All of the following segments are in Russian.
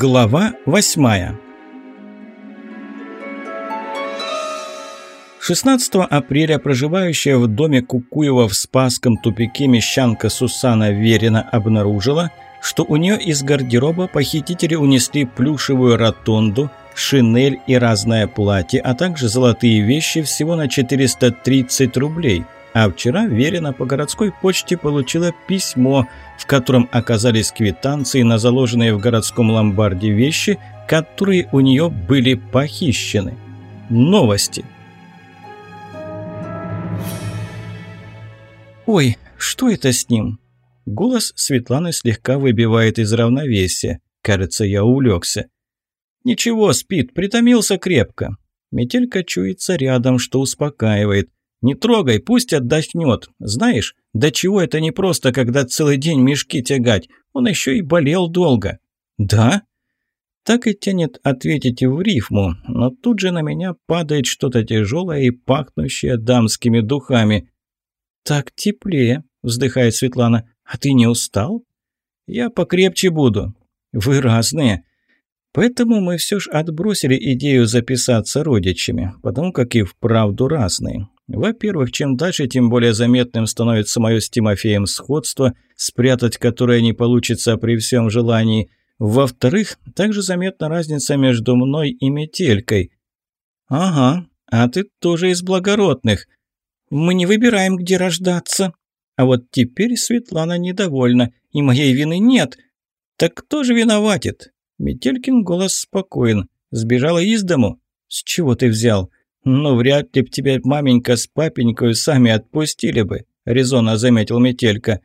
Глава восьмая. 16 апреля проживающая в доме Кукуева в Спасском тупике мещанка Сусана Верина обнаружила, что у нее из гардероба похитители унесли плюшевую ротонду, шинель и разное платье, а также золотые вещи всего на 430 рублей – а вчера Верина по городской почте получила письмо, в котором оказались квитанции на заложенные в городском ломбарде вещи, которые у нее были похищены. Новости. «Ой, что это с ним?» Голос Светланы слегка выбивает из равновесия. Кажется, я улегся. «Ничего, спит, притомился крепко». Метелька чуется рядом, что успокаивает. «Не трогай, пусть отдохнет. Знаешь, до чего это не просто, когда целый день мешки тягать. Он еще и болел долго». «Да?» Так и тянет ответить в рифму, но тут же на меня падает что-то тяжелое и пахнущее дамскими духами. «Так теплее», — вздыхает Светлана. «А ты не устал?» «Я покрепче буду». «Вы разные». Поэтому мы все же отбросили идею записаться родичами, потому как и вправду разные. Во-первых, чем дальше, тем более заметным становится мое с Тимофеем сходство, спрятать которое не получится при всем желании. Во-вторых, также заметна разница между мной и метелькой. «Ага, а ты тоже из благородных. Мы не выбираем, где рождаться. А вот теперь Светлана недовольна, и моей вины нет. Так кто же виноватит?» Метелькин голос спокоен. «Сбежала из дому? С чего ты взял?» «Ну, вряд ли б тебя маменька с папенькой сами отпустили бы», – резонно заметил Метелька.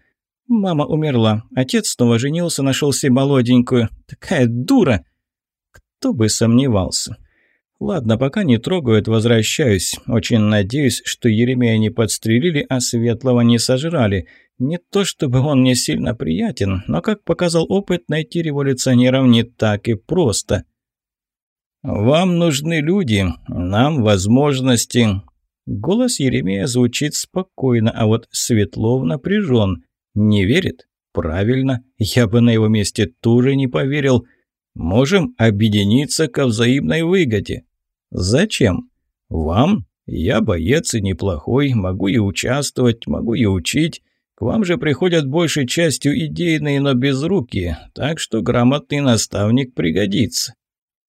«Мама умерла. Отец снова женился, нашел себе молоденькую. Такая дура!» Кто бы сомневался. Ладно, пока не трогают, возвращаюсь. Очень надеюсь, что Еремея не подстрелили, а Светлого не сожрали. Не то чтобы он мне сильно приятен, но, как показал опыт, найти революционеров не так и просто. «Вам нужны люди, нам возможности». Голос Еремея звучит спокойно, а вот Светлов напряжен. Не верит? Правильно, я бы на его месте тоже не поверил. Можем объединиться ко взаимной выгоде. Зачем? Вам? Я боец и неплохой, могу и участвовать, могу и учить. К вам же приходят большей частью идейные, но безрукие, так что грамотный наставник пригодится.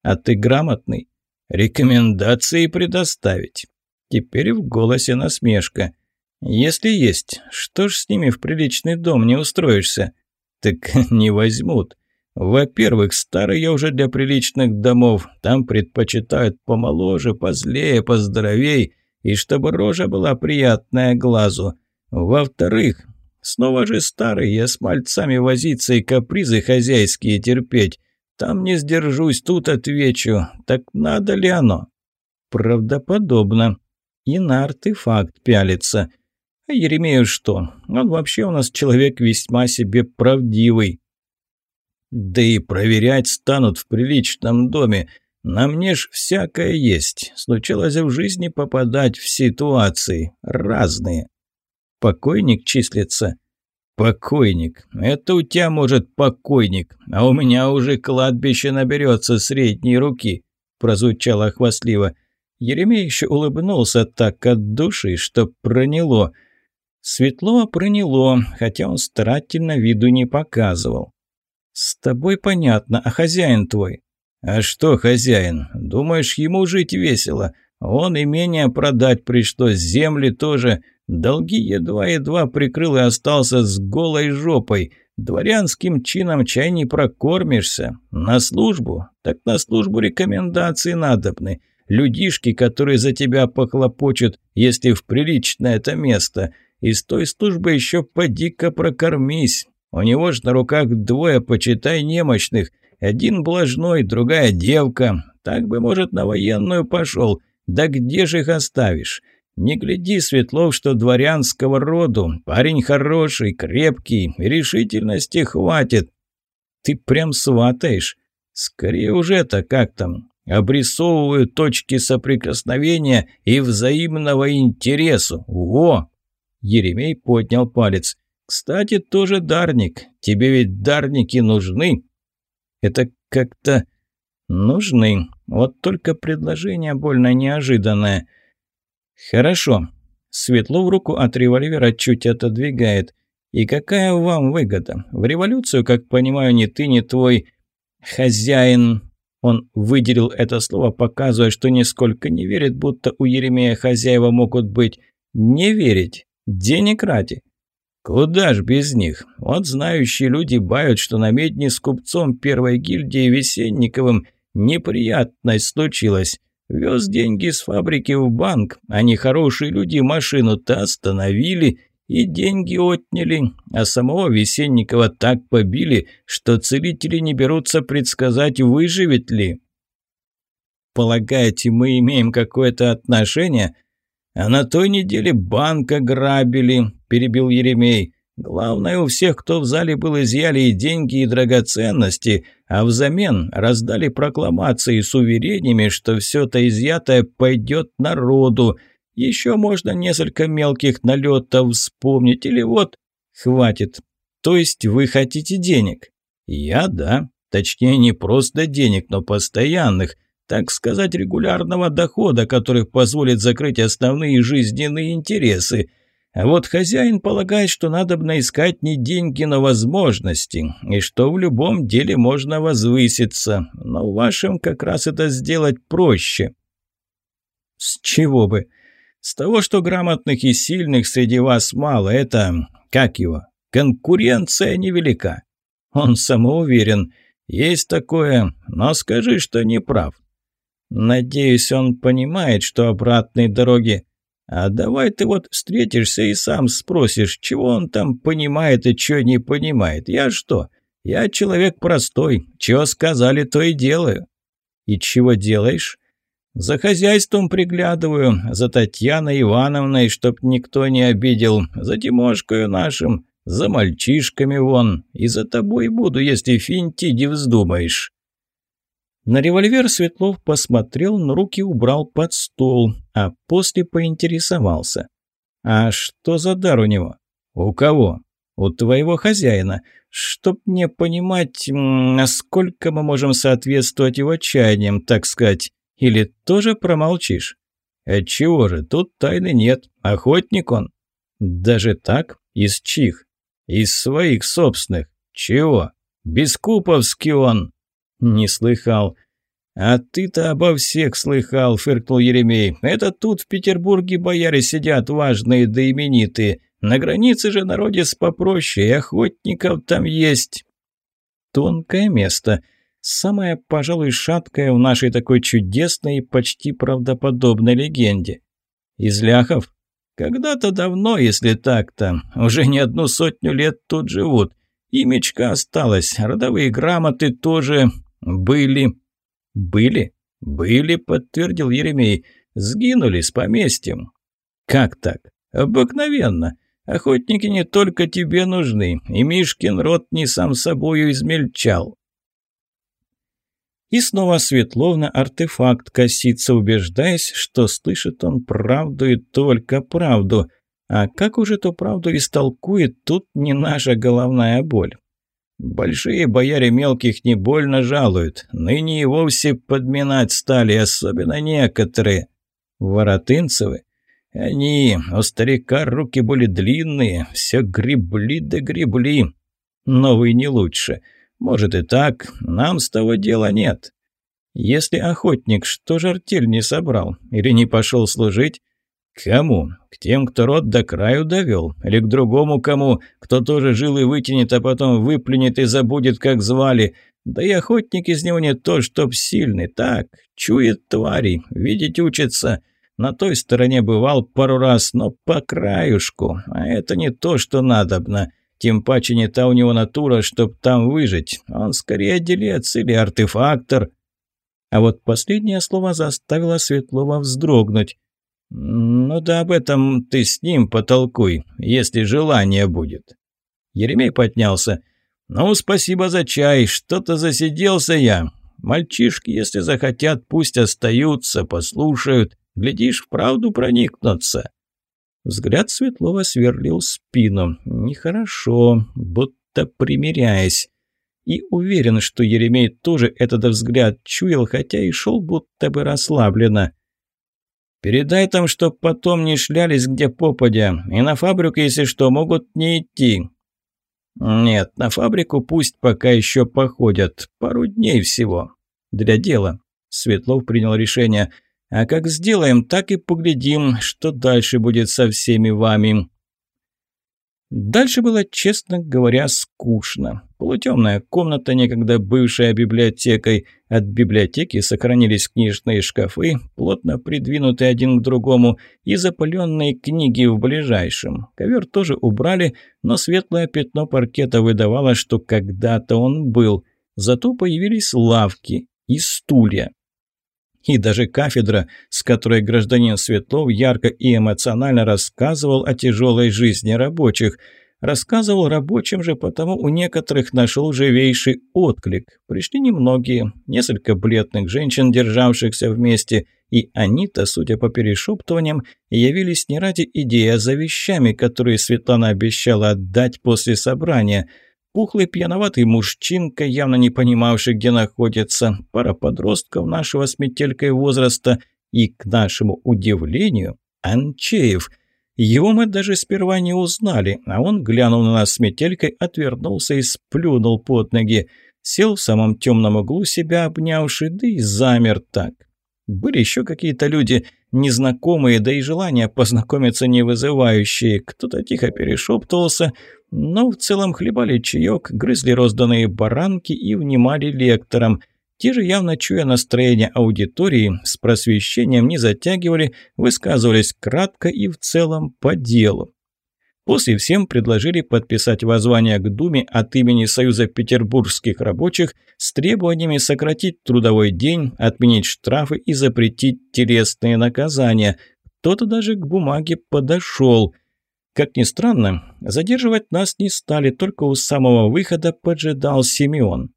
А ты грамотный. Рекомендации предоставить. Теперь в голосе насмешка. Если есть, что ж с ними в приличный дом не устроишься? Так не возьмут. Во-первых, старый я уже для приличных домов. Там предпочитают помоложе, позлее, поздоровей, и чтобы рожа была приятная глазу. Во-вторых, снова же старый, я с мальцами возиться и капризы хозяйские терпеть. Там не сдержусь, тут отвечу. Так надо ли оно? Правдоподобно. И на артефакт пялится. А Еремею что? Он вообще у нас человек весьма себе правдивый. Да и проверять станут в приличном доме. На мне ж всякое есть. Случалось в жизни попадать в ситуации. Разные. Покойник числится. «Покойник. Это у тебя, может, покойник, а у меня уже кладбище наберется средней руки», – прозвучало хвастливо. Еремей еще улыбнулся так от души, что проняло. Светло проняло, хотя он старательно виду не показывал. «С тобой понятно, а хозяин твой?» «А что хозяин? Думаешь, ему жить весело? Он имение продать пришлось, земли тоже. Долги едва-едва прикрыл и остался с голой жопой. Дворянским чином чай не прокормишься. На службу? Так на службу рекомендации надобны. Людишки, которые за тебя похлопочут, если в приличное это место. Из той службы еще поди-ка прокормись. У него ж на руках двое, почитай, немощных. Один блажной, другая девка. Так бы, может, на военную пошел. Да где же их оставишь? Не гляди, Светлов, что дворянского роду. Парень хороший, крепкий, решительности хватит. Ты прям сватаешь. Скорее уже это как там. Обрисовываю точки соприкосновения и взаимного интересу. Во!» Еремей поднял палец. «Кстати, тоже дарник. Тебе ведь дарники нужны». «Это как-то... Нужны. Вот только предложение больно неожиданное. Хорошо. Светло в руку от револьвера чуть отодвигает. И какая вам выгода? В революцию, как понимаю, ни ты, ни твой хозяин... Он выделил это слово, показывая, что нисколько не верит, будто у Еремея хозяева могут быть. Не верить. Денег ради. Куда ж без них? Вот знающие люди бают, что на медне с купцом первой гильдии Весенниковым неприятность случилась. Вез деньги с фабрики в банк, они хорошие люди машину-то остановили и деньги отняли, а самого Весенникова так побили, что целители не берутся предсказать, выживет ли. Полагаете, мы имеем какое-то отношение? А на той неделе банка грабили, перебил Еремей. Главное, у всех, кто в зале был, изъяли и деньги, и драгоценности, а взамен раздали прокламации с уверениями, что все это изъятое пойдет народу. Еще можно несколько мелких налетов вспомнить, или вот... Хватит. То есть вы хотите денег? Я да. Точнее, не просто денег, но постоянных, так сказать, регулярного дохода, который позволит закрыть основные жизненные интересы. А вот хозяин полагает, что надо бы искать не деньги, но возможности, и что в любом деле можно возвыситься, но в вашем как раз это сделать проще. С чего бы? С того, что грамотных и сильных среди вас мало, это, как его, конкуренция невелика. Он самоуверен, есть такое, но скажи, что не прав. Надеюсь, он понимает, что обратной дороги а давай ты вот встретишься и сам спросишь, чего он там понимает и чего не понимает. Я что? Я человек простой. Чего сказали, то и делаю. И чего делаешь? За хозяйством приглядываю, за Татьяной Ивановной, чтоб никто не обидел, за Тимошкою нашим, за мальчишками вон, и за тобой буду, если финтиди вздумаешь. На револьвер Светлов посмотрел, но руки убрал под стол, а после поинтересовался. «А что за дар у него?» «У кого?» «У твоего хозяина. Чтоб мне понимать, насколько мы можем соответствовать его чаяниям, так сказать. Или тоже промолчишь?» «Отчего же? Тут тайны нет. Охотник он». «Даже так? Из чих?» «Из своих собственных. Чего? Бескуповский он!» «Не слыхал». «А ты-то обо всех слыхал», — фыркнул Еремей. «Это тут в Петербурге бояре сидят важные да именитые. На границе же народец попроще, и охотников там есть». Тонкое место. Самое, пожалуй, шаткое в нашей такой чудесной и почти правдоподобной легенде. Из ляхов? Когда-то давно, если так-то. Уже не одну сотню лет тут живут. Имечко осталось, родовые грамоты тоже «Были». «Были?» «Были», — подтвердил Еремей. «Сгинули с поместьем». «Как так?» «Обыкновенно. Охотники не только тебе нужны, и Мишкин рот не сам собою измельчал». И снова Светловна артефакт косится, убеждаясь, что слышит он правду и только правду. А как уже эту правду истолкует, тут не наша головная боль. Большие бояре мелких не больно жалуют. Ныне и вовсе подминать стали, особенно некоторые. Воротынцевы? Они, у старика руки были длинные, все гребли да гребли. Новый не лучше. Может и так, нам с того дела нет. Если охотник, что же артель не собрал? Или не пошел служить? Кому? К тем, кто рот до краю довел? Или к другому кому, кто тоже жил и вытянет, а потом выплюнет и забудет, как звали? Да и охотник из него не то, чтоб сильный. Так, чует твари, видеть учится. На той стороне бывал пару раз, но по краюшку. А это не то, что надобно. Тем паче не та у него натура, чтоб там выжить. Он скорее делец или артефактор. А вот последнее слово заставило Светлова вздрогнуть. «Ну да об этом ты с ним потолкуй, если желание будет». Еремей поднялся. «Ну, спасибо за чай, что-то засиделся я. Мальчишки, если захотят, пусть остаются, послушают. Глядишь, вправду проникнутся». Взгляд Светлова сверлил спину. Нехорошо, будто примиряясь. и уверен, что Еремей тоже этот взгляд чуял, хотя и шел будто бы расслабленно. «Передай там, чтоб потом не шлялись где попадя, и на фабрику, если что, могут не идти». «Нет, на фабрику пусть пока еще походят, пару дней всего. Для дела». Светлов принял решение. «А как сделаем, так и поглядим, что дальше будет со всеми вами». Дальше было, честно говоря, скучно. Полутемная комната, некогда бывшая библиотекой. От библиотеки сохранились книжные шкафы, плотно придвинутые один к другому, и запаленные книги в ближайшем. Ковер тоже убрали, но светлое пятно паркета выдавало, что когда-то он был. Зато появились лавки и стулья. И даже кафедра, с которой гражданин Светлов ярко и эмоционально рассказывал о тяжелой жизни рабочих. Рассказывал рабочим же, потому у некоторых нашел живейший отклик. Пришли немногие, несколько бледных женщин, державшихся вместе, и они-то, судя по перешептываниям, явились не ради идеи, а за вещами, которые Светлана обещала отдать после собрания – Пухлый пьяноватый мужчинка, явно не понимавший, где находится, пара подростков нашего с метелькой возраста и, к нашему удивлению, Анчеев. Его мы даже сперва не узнали, а он, глянув на нас с метелькой, отвернулся и сплюнул под ноги. Сел в самом темном углу себя обнявший, да и замер так. Были еще какие-то люди, незнакомые, да и желания познакомиться не вызывающие. Кто-то тихо перешептывался, но в целом хлебали чаек, грызли розданные баранки и внимали лекторам. Те же, явно чуя настроение аудитории, с просвещением не затягивали, высказывались кратко и в целом по делу. После всем предложили подписать воззвание к Думе от имени Союза петербургских рабочих с требованиями сократить трудовой день, отменить штрафы и запретить телесные наказания. Кто-то даже к бумаге подошел. Как ни странно, задерживать нас не стали, только у самого выхода поджидал Симеон.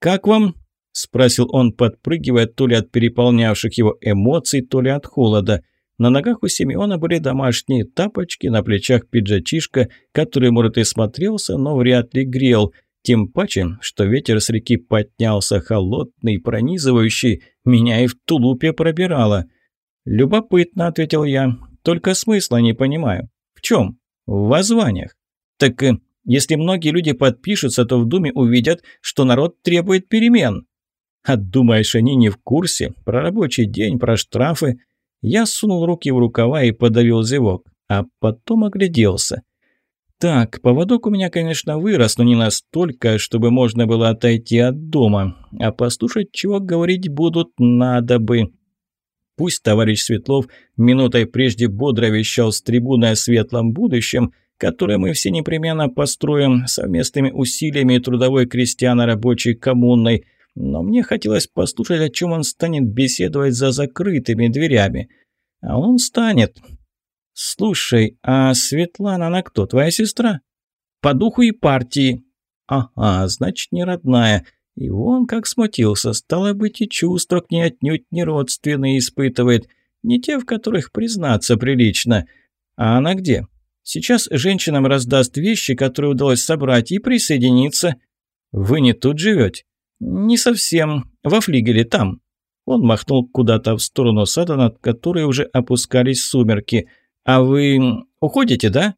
«Как вам?» – спросил он, подпрыгивая то ли от переполнявших его эмоций, то ли от холода – на ногах у Симеона были домашние тапочки, на плечах пиджачишка, который, может, и смотрелся, но вряд ли грел. Тем паче, что ветер с реки поднялся холодный, пронизывающий, меня и в тулупе пробирало. «Любопытно», — ответил я, — «только смысла не понимаю». «В чем?» «В воззваниях». «Так э, если многие люди подпишутся, то в Думе увидят, что народ требует перемен». «А думаешь, они не в курсе? Про рабочий день, про штрафы?» Я сунул руки в рукава и подавил зевок, а потом огляделся. Так, поводок у меня, конечно, вырос, но не настолько, чтобы можно было отойти от дома. А послушать, чего говорить будут, надо бы. Пусть товарищ Светлов минутой прежде бодро вещал с трибуны о светлом будущем, которое мы все непременно построим совместными усилиями трудовой крестьяно-рабочей коммунной – но мне хотелось послушать, о чем он станет беседовать за закрытыми дверями. А он станет. «Слушай, а Светлана, она кто, твоя сестра?» «По духу и партии». «Ага, значит, не родная». И он как смутился, стало быть, и чувства к ней отнюдь не родственные испытывает, не те, в которых признаться прилично. А она где? Сейчас женщинам раздаст вещи, которые удалось собрать, и присоединиться. Вы не тут живете? «Не совсем. Во флигеле, там». Он махнул куда-то в сторону сада, над которой уже опускались сумерки. «А вы уходите, да?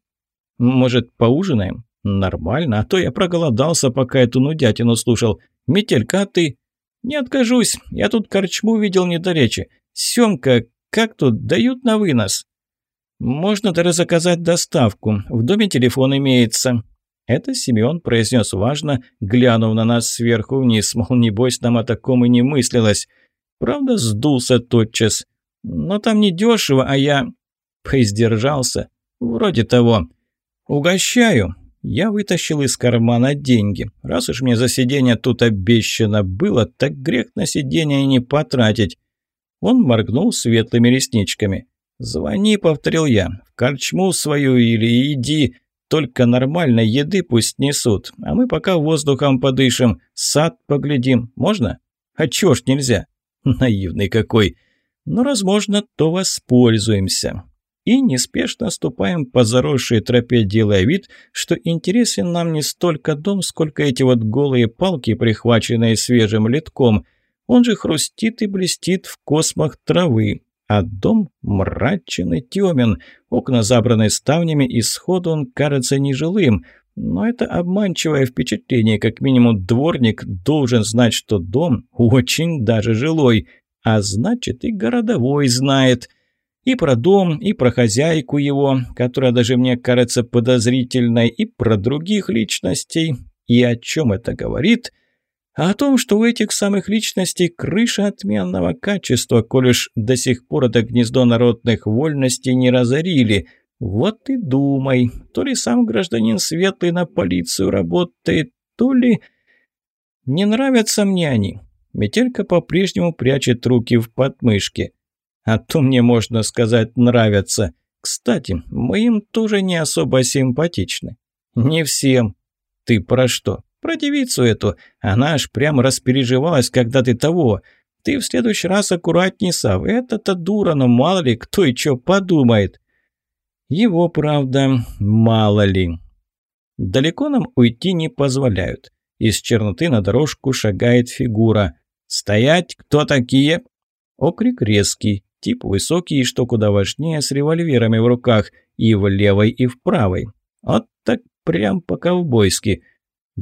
Может, поужинаем?» «Нормально, а то я проголодался, пока эту нудятину слушал. Метелька, а ты?» «Не откажусь. Я тут корчму видел недоречи. Семка, как тут, дают на вынос?» «Можно даже заказать доставку. В доме телефон имеется. Это Симеон произнес важно, глянув на нас сверху вниз, мол, небось, нам о таком и не мыслилось. Правда, сдулся тотчас. Но там не дешево, а я... Поиздержался. Вроде того. Угощаю. Я вытащил из кармана деньги. Раз уж мне за сиденье тут обещано было, так грех на сиденье и не потратить. Он моргнул светлыми ресничками. «Звони», — повторил я, — «в корчму свою или иди, только нормальной еды пусть несут, а мы пока воздухом подышим, сад поглядим. Можно? А чё ж нельзя? Наивный какой. Но, раз можно, то воспользуемся. и неспешно ступаем по заросшей тропе, делая вид, что интересен нам не столько дом, сколько эти вот голые палки, прихваченные свежим литком. Он же хрустит и блестит в космах травы. А дом мрачен и темен, окна забраны ставнями, и сходу он кажется нежилым. Но это обманчивое впечатление, как минимум дворник должен знать, что дом очень даже жилой, а значит и городовой знает. И про дом, и про хозяйку его, которая даже мне кажется подозрительной, и про других личностей. И о чем это говорит? А о том, что у этих самых личностей крыша отменного качества, коль уж до сих пор это гнездо народных вольностей не разорили. Вот и думай, то ли сам гражданин Светлый на полицию работает, то ли... Не нравятся мне они. Метелька по-прежнему прячет руки в подмышке. А то мне, можно сказать, нравятся. Кстати, моим тоже не особо симпатичны. Не всем. Ты про что? Про девицу эту. Она аж прям распереживалась, когда ты того. Ты в следующий раз аккуратней, Сав. Это-то дура, но мало ли, кто и что подумает. Его, правда, мало ли. Далеко нам уйти не позволяют. Из черноты на дорожку шагает фигура. «Стоять! Кто такие?» Окрик резкий, тип высокий что куда важнее, с револьверами в руках, и в левой, и в правой. Вот так прям по-ковбойски.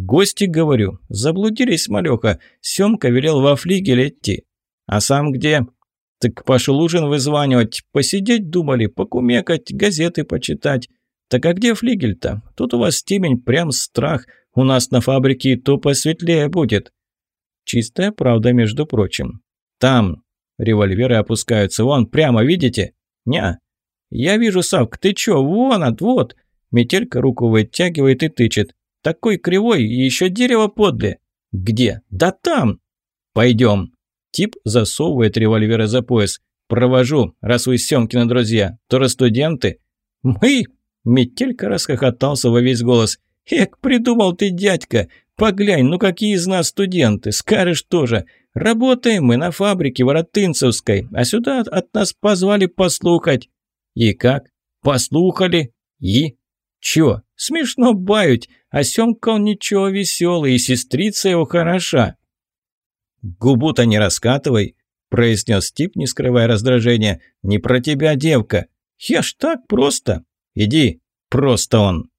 «Гости, говорю, заблудились, малёха. Сёмка велел во флигель идти. А сам где?» «Так пошел ужин вызванивать. Посидеть думали, покумекать, газеты почитать. Так а где флигель-то? Тут у вас темень, прям страх. У нас на фабрике и то посветлее будет». Чистая правда, между прочим. «Там». Револьверы опускаются. «Вон, прямо, видите?» «Ня». «Я вижу, Савк, ты чё? Вон от, вот». Метелька руку вытягивает и тычет. Такой кривой и еще дерево подле. Где? Да там. Пойдем. Тип засовывает револьверы за пояс. Провожу, раз вы Семкины друзья. То студенты. Мы? Метелька расхохотался во весь голос. Эк, придумал ты, дядька. Поглянь, ну какие из нас студенты. Скажешь тоже. Работаем мы на фабрике Воротынцевской, а сюда от нас позвали послухать. И как? Послухали? И? Чё? Смешно бают, а Сёмка он ничего веселый, и сестрица его хороша. «Губу-то не раскатывай», – произнес тип, не скрывая раздражения. «Не про тебя, девка. Я ж так просто. Иди, просто он».